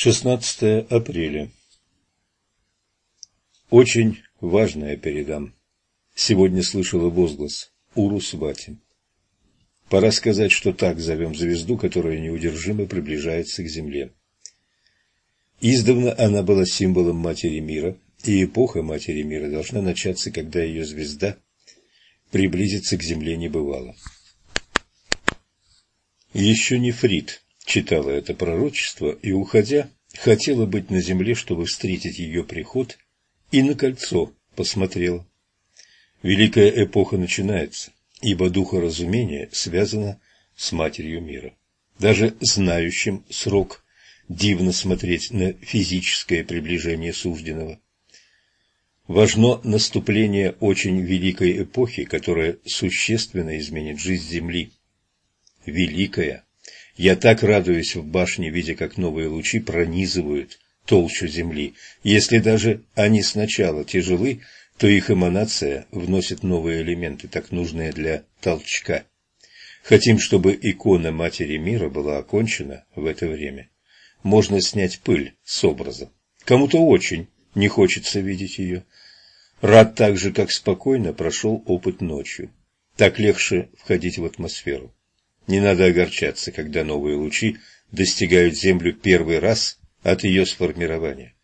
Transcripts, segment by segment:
16 апреля. Очень важное передам. Сегодня слышала возглас Урус Вати. Пора сказать, что так зовем звезду, которая неудержимо приближается к Земле. Издавна она была символом Матери Мира, и эпоха Матери Мира должна начаться, когда ее звезда приблизится к Земле небывало. Еще не Фрид читала это пророчество и, уходя, хотела быть на земле, чтобы встретить ее приход, и на кольцо посмотрела. Великая эпоха начинается, ибо духоразумение связано с Матерью мира. Даже знающим срок дивно смотреть на физическое приближение сужденного. Важно наступление очень великой эпохи, которая существенно изменит жизнь Земли. Великая я так радуюсь в башне, видя, как новые лучи пронизывают толщу земли. Если даже они сначала тяжелы, то их эманация вносит новые элементы, так нужные для толчка. Хотим, чтобы икона Матери Мира была окончена в это время. Можно снять пыль с образа. Кому-то очень не хочется видеть ее. Рад так же, как спокойно прошел опыт ночью. Так легче входить в атмосферу. Не надо огорчаться, когда новые лучи достигают Землю первый раз от ее сформирования.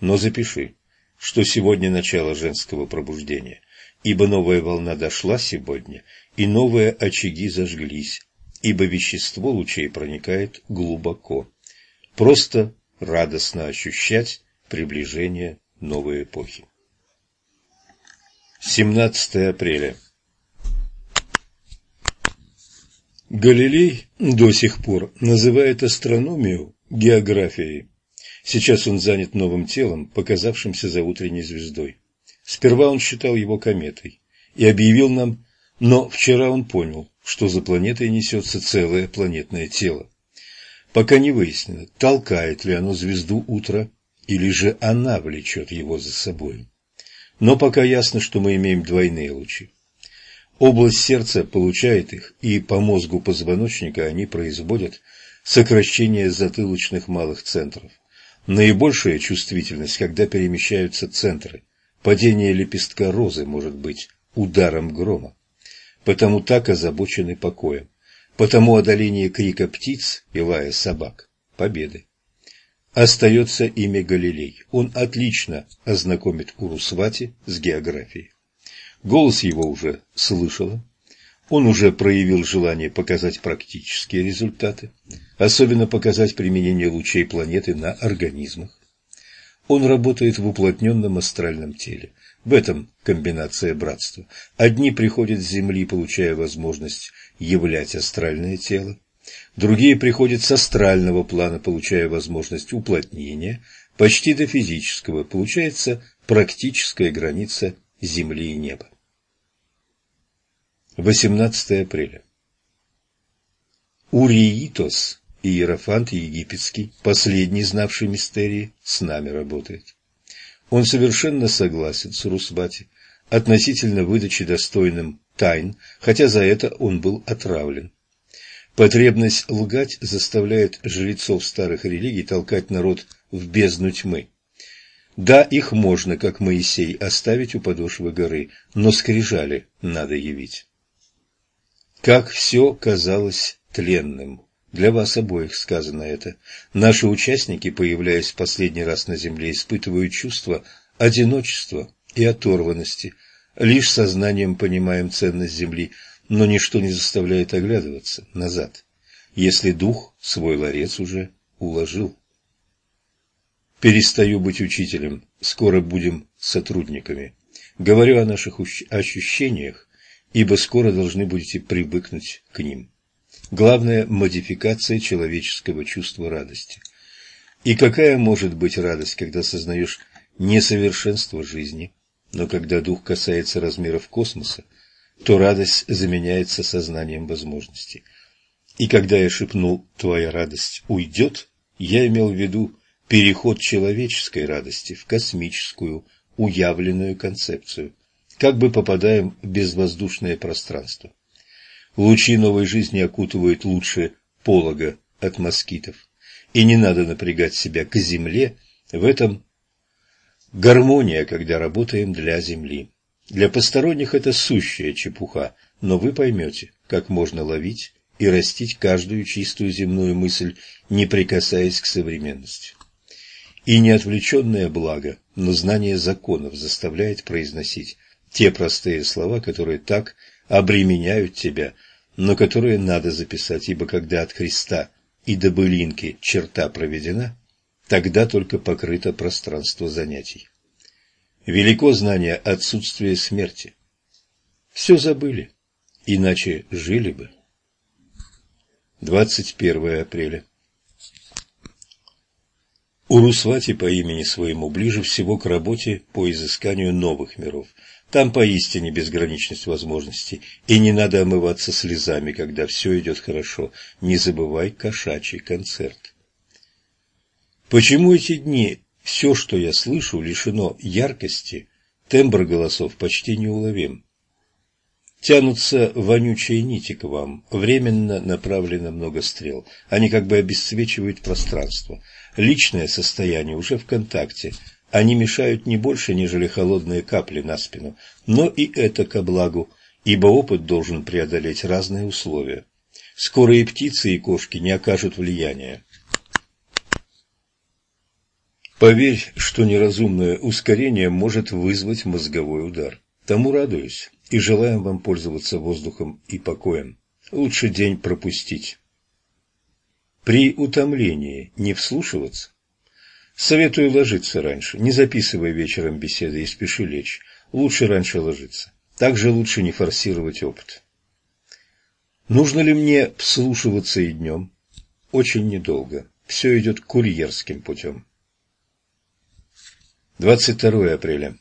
Но запиши, что сегодня начало женского пробуждения, ибо новая волна дошла сегодня, и новые очаги зажглись, ибо вещество лучей проникает глубоко. Просто радостно ощущать приближение новой эпохи. 17 апреля Галилей до сих пор называет астрономию географией. Сейчас он занят новым телом, показавшимся за утренней звездой. Сперва он считал его кометой и объявил нам, но вчера он понял, что за планетой несется целое планетное тело. Пока не выяснено, толкает ли оно звезду утра, или же она влечет его за собой. Но пока ясно, что мы имеем двойные лучи. Область сердца получает их, и по мозгу позвоночника они производят сокращение затылочных малых центров. Наибольшая чувствительность, когда перемещаются центры. Падение лепестка розы может быть ударом грома. Потому так озабочены покоем. Потому одоление крика птиц и лая собак – победы. Остается имя Галилей. Он отлично ознакомит Урусвати с географией. Голос его уже слышала. Он уже проявил желание показать практические результаты, особенно показать применение лучей планеты на организмах. Он работает в уплотненном астральном теле. В этом комбинация братства. Одни приходят с Земли, получая возможность являть астральное тело. Другие приходят с астрального плана, получая возможность уплотнения, почти до физического. Получается практическая граница Земли и неба. 18 апреля. Уриитос, иерофант египетский, последний знавший мистерии, с нами работает. Он совершенно согласен с Русбати относительно выдачи достойным тайн, хотя за это он был отравлен. Потребность лгать заставляет жрецов старых религий толкать народ в бездну тьмы. Да, их можно, как Моисей, оставить у подошвы горы, но скрижали надо явить. Как все казалось тленным. Для вас обоих сказано это. Наши участники, появляясь в последний раз на земле, испытывают чувство одиночества и оторванности. Лишь сознанием понимаем ценность земли, но ничто не заставляет оглядываться назад, если дух свой ларец уже уложил. Перестаю быть учителем, скоро будем сотрудниками. Говорю о наших ощущениях, ибо скоро должны будете привыкнуть к ним. Главное – модификация человеческого чувства радости. И какая может быть радость, когда сознаешь несовершенство жизни, но когда дух касается размеров космоса, то радость заменяется сознанием возможностей. И когда я шепнул «твоя радость уйдет», я имел в виду переход человеческой радости в космическую, уявленную концепцию, как бы попадаем в безвоздушное пространство. Лучи новой жизни окутывают лучше полога от москитов. и не надо напрягать себя к земле, в этом гармония, когда работаем для земли. Для посторонних это сущая чепуха, но вы поймете, как можно ловить и растить каждую чистую земную мысль, не прикасаясь к современности. И не отвлеченное благо, но знание законов заставляет произносить те простые слова, которые так обременяют тебя, но которые надо записать, ибо когда от Христа и до былинки черта проведена, тогда только покрыто пространство занятий. Велико знание отсутствия смерти. Все забыли, иначе жили бы. 21 апреля Урусвати по имени своему ближе всего к работе по изысканию новых миров. Там поистине безграничность возможностей, и не надо омываться слезами, когда все идет хорошо. Не забывай кошачий концерт. Почему эти дни все, что я слышу, лишено яркости, тембр голосов почти неуловим? Тянутся вонючие нити к вам, временно направлено много стрел. Они как бы обесцвечивают пространство. Личное состояние уже в контакте. Они мешают не больше, нежели холодные капли на спину. Но и это ко благу, ибо опыт должен преодолеть разные условия. Скоро и птицы, и кошки не окажут влияния. Поверь, что неразумное ускорение может вызвать мозговой удар. Тому радуюсь и желаем вам пользоваться воздухом и покоем. Лучше день пропустить. При утомлении не вслушиваться. Советую ложиться раньше, не записывай вечером беседы и спеши лечь. Лучше раньше ложиться. Также лучше не форсировать опыт. Нужно ли мне вслушиваться и днем? Очень недолго. Все идет курьерским путем. 22 апреля.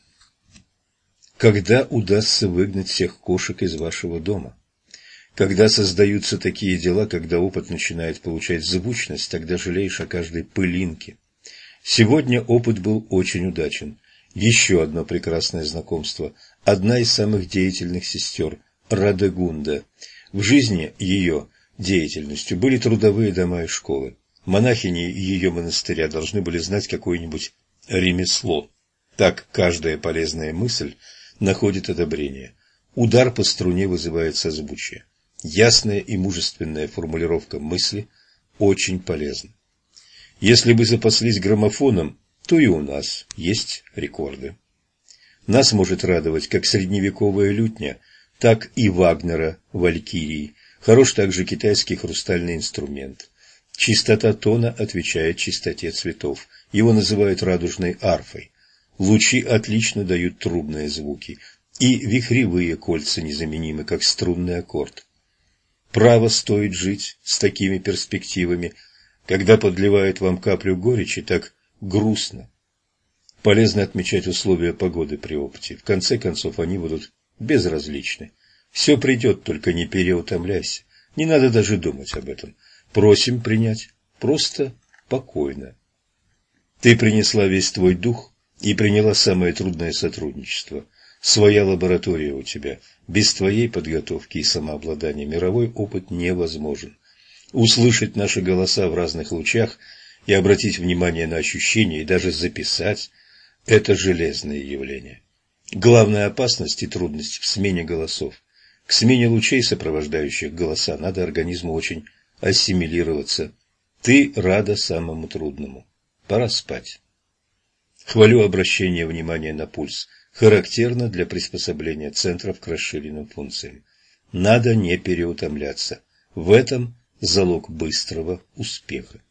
Когда удастся выгнать всех кошек из вашего дома? Когда создаются такие дела, когда опыт начинает получать звучность, тогда жалеешь о каждой пылинке. Сегодня опыт был очень удачен. Еще одно прекрасное знакомство. Одна из самых деятельных сестер – Радегунда. В жизни ее деятельностью были трудовые дома и школы. Монахини ее монастыря должны были знать какое-нибудь ремесло. Так каждая полезная мысль находит одобрение. Удар по струне вызывает созвучие. Ясная и мужественная формулировка мысли очень полезна. Если бы запаслись граммофоном, то и у нас есть рекорды. Нас может радовать как средневековая лютня, так и Вагнера, Валькирии. Хорош также китайский хрустальный инструмент. Чистота тона отвечает чистоте цветов. Его называют радужной арфой. Лучи отлично дают трубные звуки, и вихревые кольца незаменимы, как струнный аккорд. Право стоит жить с такими перспективами, когда подливают вам каплю горечи, так грустно. Полезно отмечать условия погоды при опыте. В конце концов, они будут безразличны. Все придет, только не переутомляйся. Не надо даже думать об этом. Просим принять просто покойно. Ты принесла весь твой дух и приняла самое трудное сотрудничество – Своя лаборатория у тебя. Без твоей подготовки и самообладания мировой опыт невозможен. Услышать наши голоса в разных лучах и обратить внимание на ощущения и даже записать – это железное явление. Главная опасность и трудность в смене голосов. К смене лучей, сопровождающих голоса, надо организму очень ассимилироваться. Ты рада самому трудному. Пора спать. Хвалю обращение внимания на пульс – характерно для приспособления центров к расширенным функциям. Надо не переутомляться. В этом залог быстрого успеха.